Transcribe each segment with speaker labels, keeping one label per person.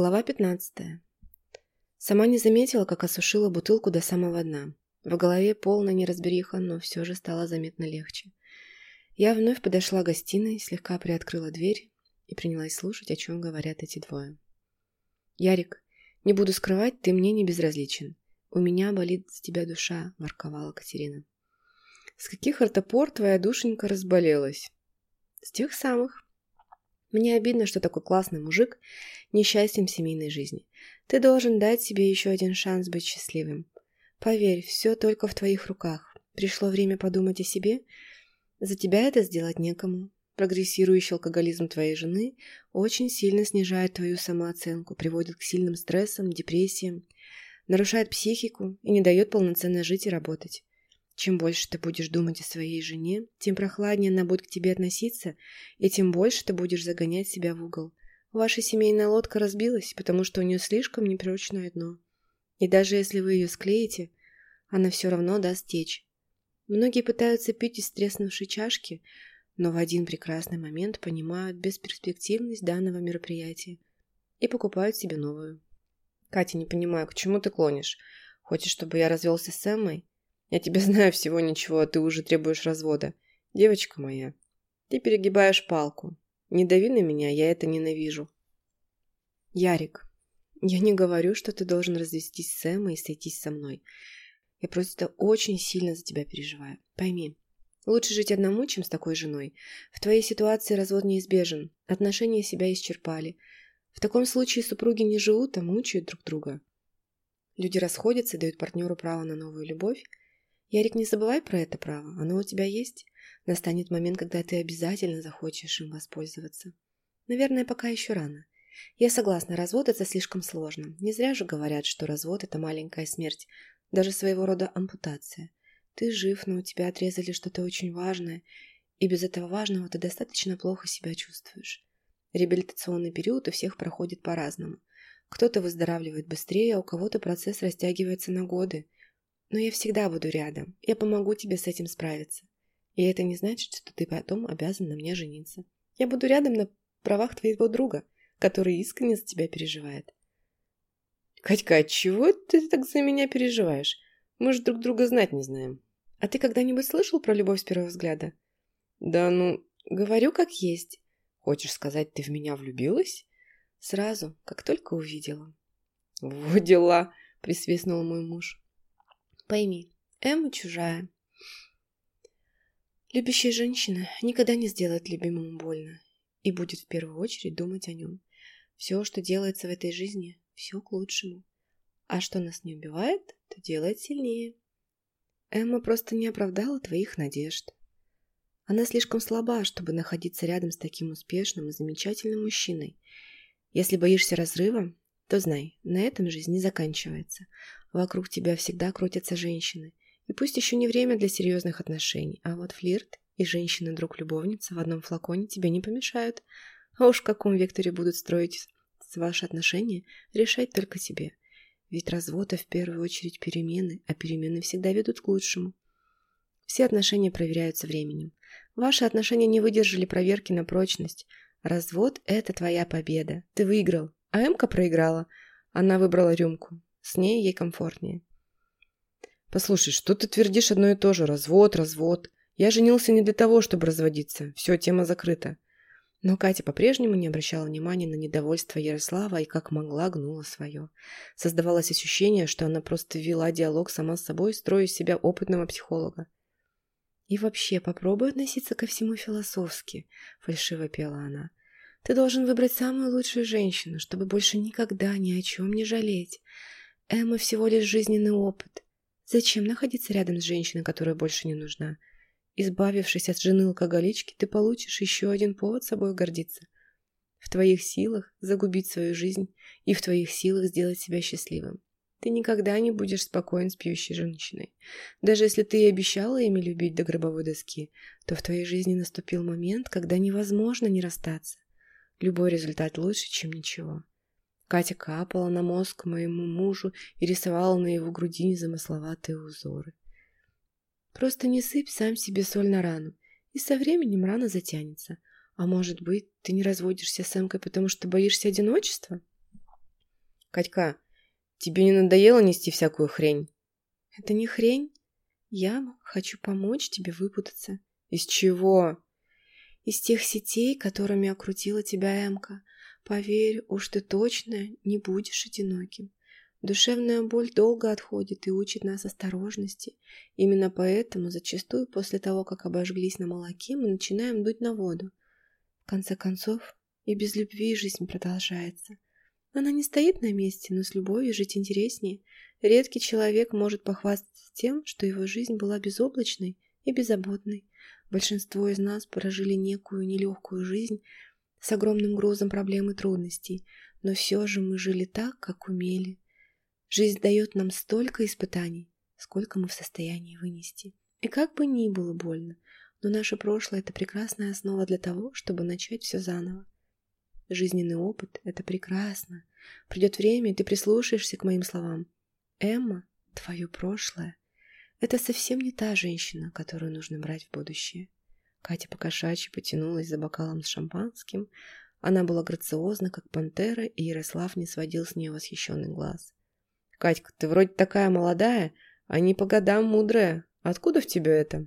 Speaker 1: Глава 15. Сама не заметила, как осушила бутылку до самого дна. В голове полная неразбериха, но все же стало заметно легче. Я вновь подошла к гостиной, слегка приоткрыла дверь и принялась слушать, о чем говорят эти двое. «Ярик, не буду скрывать, ты мне не безразличен. У меня болит за тебя душа», – ворковала Катерина. «С каких артопор твоя душенька разболелась?» «С тех самых», мне обидно, что такой классный мужик несчастьем в семейной жизни. Ты должен дать себе еще один шанс быть счастливым. Поверь, все только в твоих руках. Пришло время подумать о себе. За тебя это сделать некому. Прогрессирующий алкоголизм твоей жены очень сильно снижает твою самооценку, приводит к сильным стрессам, депрессиям, нарушает психику и не дает полноценно жить и работать. Чем больше ты будешь думать о своей жене, тем прохладнее она будет к тебе относиться, и тем больше ты будешь загонять себя в угол. Ваша семейная лодка разбилась, потому что у нее слишком непрочное дно. И даже если вы ее склеите, она все равно даст течь. Многие пытаются пить из треснувшей чашки, но в один прекрасный момент понимают бесперспективность данного мероприятия и покупают себе новую. Катя, не понимаю, к чему ты клонишь? Хочешь, чтобы я развелся с Эммой? Я тебя знаю всего ничего, а ты уже требуешь развода. Девочка моя, ты перегибаешь палку. Не дави на меня, я это ненавижу. Ярик, я не говорю, что ты должен развестись с Эммой и сойтись со мной. Я просто очень сильно за тебя переживаю. Пойми, лучше жить одному, чем с такой женой. В твоей ситуации развод неизбежен. Отношения себя исчерпали. В таком случае супруги не живут, а мучают друг друга. Люди расходятся и дают партнеру право на новую любовь, Ярик, не забывай про это право, оно у тебя есть. Настанет момент, когда ты обязательно захочешь им воспользоваться. Наверное, пока еще рано. Я согласна, развод это слишком сложно. Не зря же говорят, что развод это маленькая смерть, даже своего рода ампутация. Ты жив, но у тебя отрезали что-то очень важное, и без этого важного ты достаточно плохо себя чувствуешь. Реабилитационный период у всех проходит по-разному. Кто-то выздоравливает быстрее, а у кого-то процесс растягивается на годы. Но я всегда буду рядом. Я помогу тебе с этим справиться. И это не значит, что ты потом обязан на мне жениться. Я буду рядом на правах твоего друга, который искренне за тебя переживает. Катька, чего ты так за меня переживаешь? Мы же друг друга знать не знаем. А ты когда-нибудь слышал про любовь с первого взгляда? Да ну, говорю как есть. Хочешь сказать, ты в меня влюбилась? Сразу, как только увидела. Вот дела, присвистнул мой муж. Пойми, Эмма чужая. Любящая женщина никогда не сделает любимому больно и будет в первую очередь думать о нем. Все, что делается в этой жизни, все к лучшему. А что нас не убивает, то делает сильнее. Эмма просто не оправдала твоих надежд. Она слишком слаба, чтобы находиться рядом с таким успешным и замечательным мужчиной. Если боишься разрыва, то знай, на этом жизнь не заканчивается. Вокруг тебя всегда крутятся женщины. И пусть еще не время для серьезных отношений, а вот флирт и женщина-друг-любовница в одном флаконе тебе не помешают. А уж в каком векторе будут строить ваши отношения, решать только тебе. Ведь развод – в первую очередь перемены, а перемены всегда ведут к лучшему. Все отношения проверяются временем. Ваши отношения не выдержали проверки на прочность. Развод – это твоя победа. Ты выиграл, а Эмка проиграла. Она выбрала рюмку. С ней ей комфортнее. «Послушай, что ты твердишь одно и то же? Развод, развод. Я женился не для того, чтобы разводиться. Все, тема закрыта». Но Катя по-прежнему не обращала внимания на недовольство Ярослава и как могла гнула свое. Создавалось ощущение, что она просто вела диалог сама с собой, строя из себя опытного психолога. «И вообще, попробуй относиться ко всему философски», — фальшиво пела она. «Ты должен выбрать самую лучшую женщину, чтобы больше никогда ни о чем не жалеть. Эмма всего лишь жизненный опыт. Зачем находиться рядом с женщиной, которая больше не нужна? Избавившись от жены алкоголички, ты получишь еще один повод собой гордиться. В твоих силах загубить свою жизнь и в твоих силах сделать себя счастливым. Ты никогда не будешь спокоен с пьющей женщиной. Даже если ты и обещала ими любить до гробовой доски, то в твоей жизни наступил момент, когда невозможно не расстаться. Любой результат лучше, чем ничего. Катя капала на мозг моему мужу и рисовала на его груди незамысловатые узоры. Просто не сыпь сам себе соль на рану, и со временем рана затянется. А может быть, ты не разводишься с Эмкой, потому что боишься одиночества?
Speaker 2: Катька, тебе не надоело нести всякую хрень?
Speaker 1: Это не хрень. Я хочу помочь тебе выпутаться.
Speaker 2: Из чего?
Speaker 1: Из тех сетей, которыми окрутила тебя Эмка. Поверь, уж ты точно не будешь одиноким. Душевная боль долго отходит и учит нас осторожности. Именно поэтому зачастую после того, как обожглись на молоке, мы начинаем дуть на воду. В конце концов, и без любви жизнь продолжается. Она не стоит на месте, но с любовью жить интереснее. Редкий человек может похвастаться тем, что его жизнь была безоблачной и беззаботной. Большинство из нас прожили некую нелегкую жизнь с огромным грузом проблем и трудностей, но все же мы жили так, как умели. Жизнь дает нам столько испытаний, сколько мы в состоянии вынести. И как бы ни было больно, но наше прошлое – это прекрасная основа для того, чтобы начать все заново. Жизненный опыт – это прекрасно. Придет время, и ты прислушаешься к моим словам. Эмма, твое прошлое – это совсем не та женщина, которую нужно брать в будущее. Катя покошачьи потянулась за бокалом с шампанским. Она была грациозна, как пантера, и Ярослав не сводил с нее восхищенный глаз. «Катька, ты вроде такая молодая, а не по годам мудрая. Откуда в тебе это?»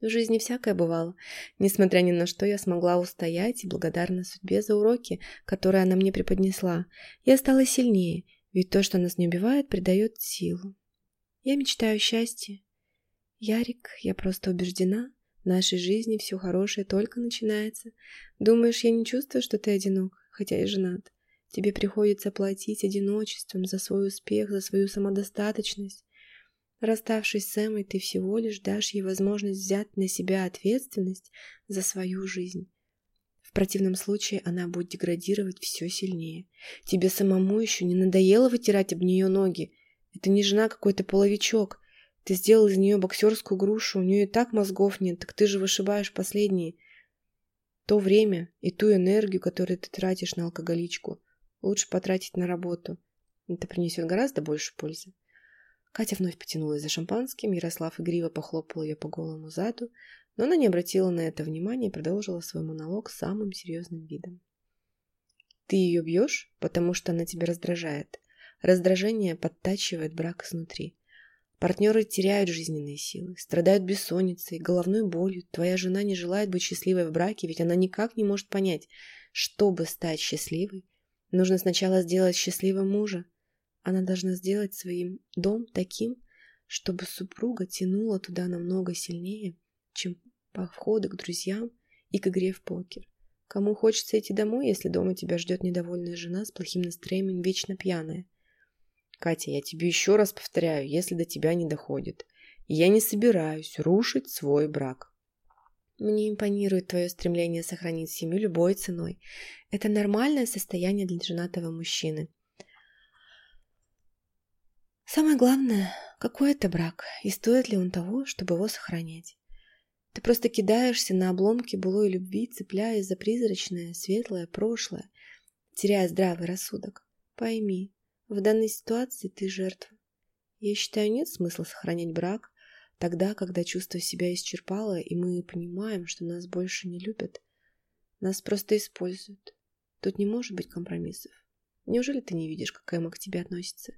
Speaker 1: В жизни всякое бывало. Несмотря ни на что, я смогла устоять и благодарна судьбе за уроки, которые она мне преподнесла. Я стала сильнее, ведь то, что нас не убивает, придает силу. Я мечтаю счастья. Ярик, я просто убеждена, в нашей жизни все хорошее только начинается. Думаешь, я не чувствую, что ты одинок, хотя и женат. Тебе приходится платить одиночеством за свой успех, за свою самодостаточность. Расставшись с Эмой, ты всего лишь дашь ей возможность взять на себя ответственность за свою жизнь. В противном случае она будет деградировать все сильнее. Тебе самому еще не надоело вытирать об нее ноги. Это не жена какой-то половичок. Ты сделал из нее боксерскую грушу, у нее и так мозгов нет, так ты же вышибаешь последние. То время и ту энергию, которую ты тратишь на алкоголичку, лучше потратить на работу. Это принесет гораздо больше пользы. Катя вновь потянулась за шампанским, Ярослав игриво похлопал ее по голому заду, но она не обратила на это внимания и продолжила свой монолог самым серьезным видом. «Ты ее бьешь, потому что она тебя раздражает. Раздражение подтачивает брак изнутри. Партнеры теряют жизненные силы, страдают бессонницей, головной болью. Твоя жена не желает быть счастливой в браке, ведь она никак не может понять, чтобы стать счастливой, нужно сначала сделать счастливым мужа. Она должна сделать своим дом таким, чтобы супруга тянула туда намного сильнее, чем походы к друзьям и к игре в покер. Кому хочется идти домой, если дома тебя ждет недовольная жена с плохим настроением, вечно пьяная? Катя, я тебе еще раз повторяю, если до тебя не доходит. Я не собираюсь рушить свой брак. Мне импонирует твое стремление сохранить семью любой ценой. Это нормальное состояние для женатого мужчины. Самое главное, какой это брак и стоит ли он того, чтобы его сохранять. Ты просто кидаешься на обломки былой любви, цепляясь за призрачное, светлое прошлое, теряя здравый рассудок. Пойми, в данной ситуации ты жертва. Я считаю, нет смысла сохранять брак тогда, когда чувство себя исчерпало, и мы понимаем, что нас больше не любят. Нас просто используют. Тут не может быть компромиссов. Неужели ты не видишь, как Эмма к тебе относится?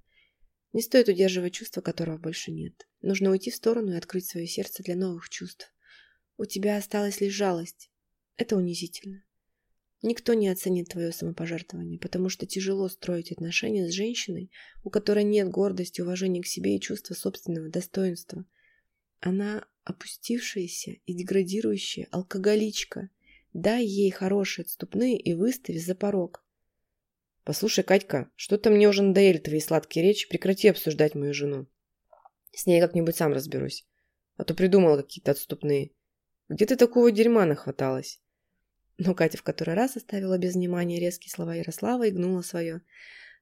Speaker 1: Не стоит удерживать чувство, которого больше нет. Нужно уйти в сторону и открыть свое сердце для новых чувств. У тебя осталась лишь жалость. Это унизительно. Никто не оценит твое самопожертвование, потому что тяжело строить отношения с женщиной, у которой нет гордости, уважения к себе и чувства собственного достоинства. Она опустившаяся и деградирующая алкоголичка. Дай ей хорошие отступные и выстави за порог.
Speaker 2: «Послушай, Катька, что-то мне уже надоели твои сладкие речи, прекрати обсуждать мою жену. С ней как-нибудь сам разберусь. А то придумала какие-то отступные. Где ты такого дерьма нахваталась?»
Speaker 1: Но Катя в который раз оставила без внимания резкие слова Ярослава и гнула свое.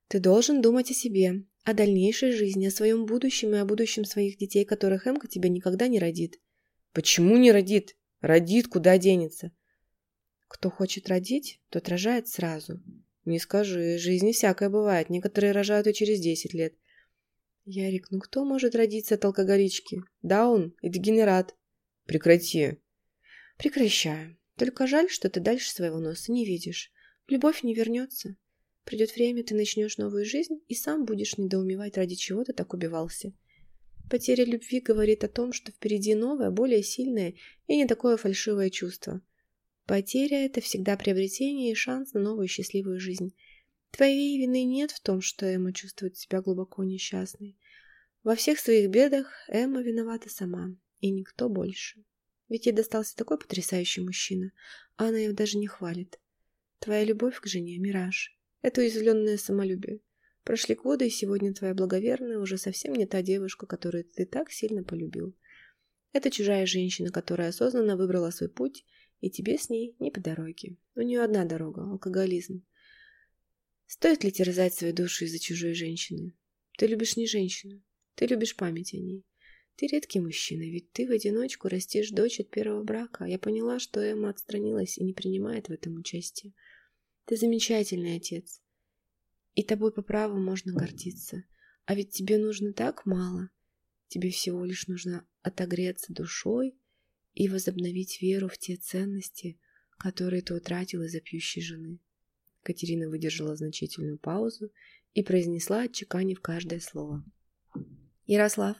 Speaker 1: «Ты должен думать о себе, о дальнейшей жизни, о своем будущем и о будущем своих детей, которых Эмка тебе никогда не родит».
Speaker 2: «Почему не родит? Родит, куда денется?»
Speaker 1: «Кто хочет родить, тот рожает сразу.
Speaker 2: «Не скажи, жизни всякое бывает. Некоторые рожают и через десять лет».
Speaker 1: «Ярик, ну кто может родиться от алкоголички? Даун и дегенерат?»
Speaker 2: «Прекрати».
Speaker 1: «Прекращаю. Только жаль, что ты дальше своего носа не видишь. Любовь не вернется. Придет время, ты начнешь новую жизнь и сам будешь недоумевать, ради чего ты так убивался. Потеря любви говорит о том, что впереди новое, более сильное и не такое фальшивое чувство. Потеря – это всегда приобретение и шанс на новую счастливую жизнь. Твоей вины нет в том, что Эмма чувствует себя глубоко несчастной. Во всех своих бедах Эмма виновата сама, и никто больше. Ведь ей достался такой потрясающий мужчина, а она его даже не хвалит. Твоя любовь к жене – мираж. Это уязвленное самолюбие. Прошли годы, и сегодня твоя благоверная уже совсем не та девушка, которую ты так сильно полюбил. Это чужая женщина, которая осознанно выбрала свой путь, и тебе с ней не по дороге. У нее одна дорога – алкоголизм. Стоит ли терзать свою душу из-за чужой женщины? Ты любишь не женщину, ты любишь память о ней. Ты редкий мужчина, ведь ты в одиночку растишь дочь от первого брака. Я поняла, что Эмма отстранилась и не принимает в этом участие. Ты замечательный отец. И тобой по праву можно гордиться. А ведь тебе нужно так мало. Тебе всего лишь нужно отогреться душой и возобновить веру в те ценности, которые ты утратил из-за пьющей жены. Катерина выдержала значительную паузу и произнесла, отчеканив каждое слово. «Ярослав,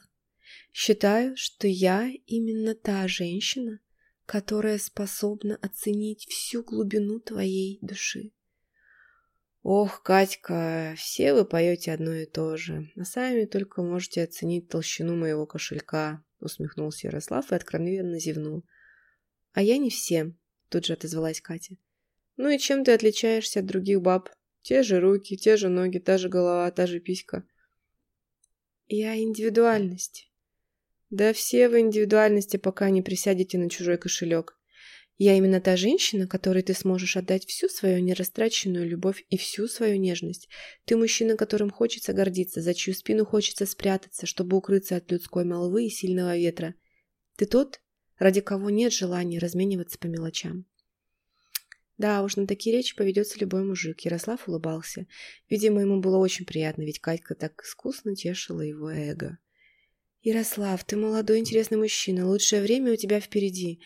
Speaker 1: считаю, что я именно та женщина, которая способна оценить всю глубину твоей души. Ох, Катька, все вы поете одно и то же, а сами только можете оценить толщину моего кошелька, усмехнулся Ярослав и откровенно зевнул. А я не все, тут же отозвалась Катя. Ну и чем ты отличаешься от других баб? Те же руки, те же ноги, та же голова, та же писька. Я индивидуальность. Да все вы индивидуальности, пока не присядете на чужой кошелек. Я именно та женщина, которой ты сможешь отдать всю свою нерастраченную любовь и всю свою нежность. Ты мужчина, которым хочется гордиться, за чью спину хочется спрятаться, чтобы укрыться от людской молвы и сильного ветра. Ты тот, ради кого нет желания размениваться по мелочам. Да уж, на такие речи поведется любой мужик. Ярослав улыбался. Видимо, ему было очень приятно, ведь Катька так искусно тешила его эго. «Ярослав, ты молодой интересный мужчина. Лучшее время у тебя впереди.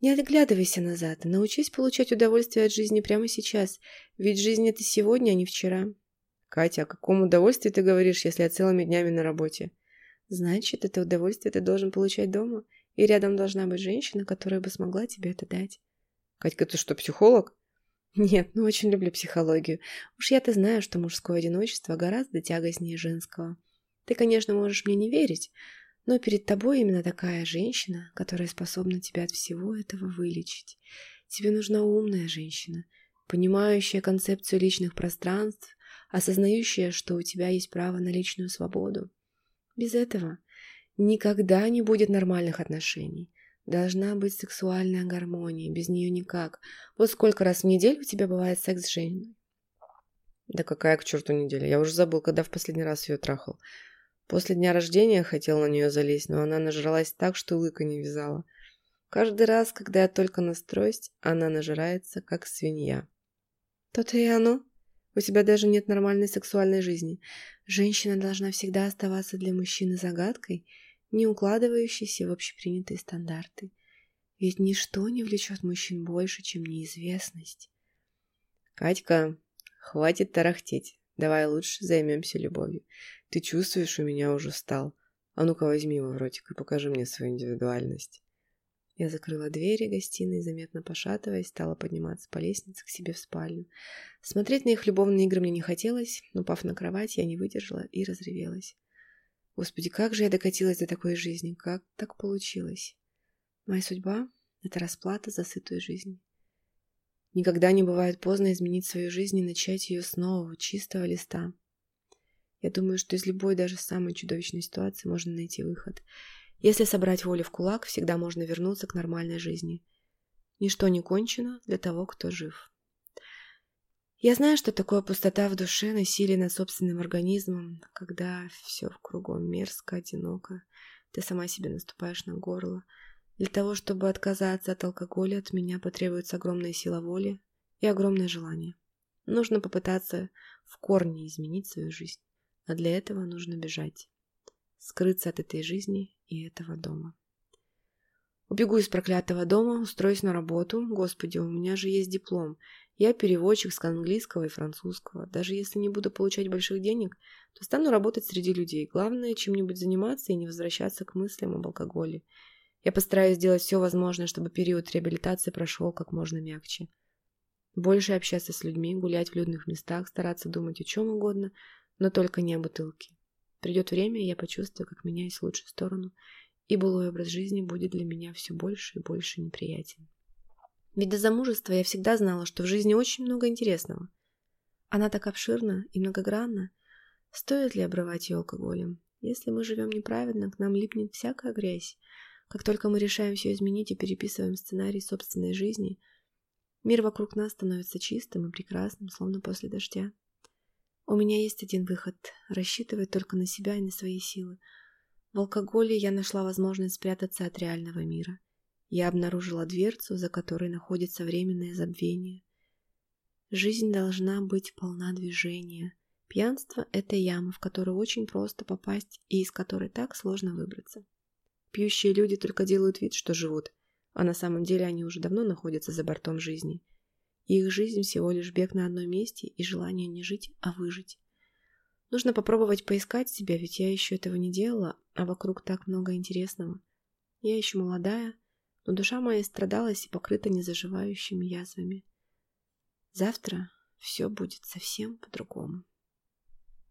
Speaker 1: Не отглядывайся назад, научись получать удовольствие от жизни прямо сейчас, ведь жизнь это сегодня, а не вчера. Катя, о каком удовольствии ты говоришь, если я целыми днями на работе? Значит, это удовольствие ты должен получать дома, и рядом должна быть женщина, которая бы смогла тебе это дать. Катька, ты что, психолог? Нет, ну очень люблю психологию. Уж я-то знаю, что мужское одиночество гораздо тягостнее женского. Ты, конечно, можешь мне не верить, но перед тобой именно такая женщина, которая способна тебя от всего этого вылечить. Тебе нужна умная женщина, понимающая концепцию личных пространств, осознающая, что у тебя есть право на личную свободу. Без этого никогда не будет нормальных отношений. Должна быть сексуальная гармония, без нее никак. Вот сколько раз в неделю у тебя бывает секс с женой? Да какая к черту неделя? Я уже забыл, когда в последний раз ее трахал. После дня рождения хотел на нее залезть, но она нажралась так, что лыка не вязала. Каждый раз, когда я только настроюсь, она нажирается, как свинья. То-то и оно. У тебя даже нет нормальной сексуальной жизни. Женщина должна всегда оставаться для мужчины загадкой, не укладывающейся в общепринятые стандарты. Ведь ничто не влечет мужчин больше, чем неизвестность. Катька, хватит тарахтеть. Давай лучше займемся любовью. Ты чувствуешь, у меня уже стал. А ну-ка возьми его в ротик и покажи мне свою индивидуальность. Я закрыла двери гостиной, заметно пошатываясь, стала подниматься по лестнице к себе в спальню. Смотреть на их любовные игры мне не хотелось, но, упав на кровать, я не выдержала и разревелась. Господи, как же я докатилась до такой жизни? Как так получилось? Моя судьба — это расплата за сытую жизнь. Никогда не бывает поздно изменить свою жизнь и начать ее с нового, чистого листа. Я думаю, что из любой, даже самой чудовищной ситуации можно найти выход. Если собрать волю в кулак, всегда можно вернуться к нормальной жизни. Ничто не кончено для того, кто жив. Я знаю, что такое пустота в душе, насилие над собственным организмом, когда все кругом мерзко, одиноко, ты сама себе наступаешь на горло. Для того, чтобы отказаться от алкоголя, от меня потребуется огромная сила воли и огромное желание. Нужно попытаться в корне изменить свою жизнь. А для этого нужно бежать. Скрыться от этой жизни и этого дома. Убегу из проклятого дома, устроюсь на работу. Господи, у меня же есть диплом. Я переводчик с английского и французского. Даже если не буду получать больших денег, то стану работать среди людей. Главное, чем-нибудь заниматься и не возвращаться к мыслям об алкоголе. Я постараюсь сделать все возможное, чтобы период реабилитации прошел как можно мягче. Больше общаться с людьми, гулять в людных местах, стараться думать о чем угодно, но только не о бутылке. Придет время, и я почувствую, как меняюсь в лучшую сторону, и былой образ жизни будет для меня все больше и больше неприятен. Ведь до замужества я всегда знала, что в жизни очень много интересного. Она так обширна и многогранна. Стоит ли обрывать ее алкоголем? Если мы живем неправильно, к нам липнет всякая грязь. Как только мы решаем все изменить и переписываем сценарий собственной жизни, мир вокруг нас становится чистым и прекрасным, словно после дождя. У меня есть один выход – рассчитывать только на себя и на свои силы. В алкоголе я нашла возможность спрятаться от реального мира. Я обнаружила дверцу, за которой находится временное забвение. Жизнь должна быть полна движения. Пьянство – это яма, в которую очень просто попасть и из которой так сложно выбраться. Пьющие люди только делают вид, что живут, а на самом деле они уже давно находятся за бортом жизни. их жизнь всего лишь бег на одном месте и желание не жить, а выжить. Нужно попробовать поискать себя, ведь я еще этого не делала, а вокруг так много интересного. Я еще молодая, но душа моя страдалась и покрыта незаживающими язвами. Завтра все будет совсем по-другому.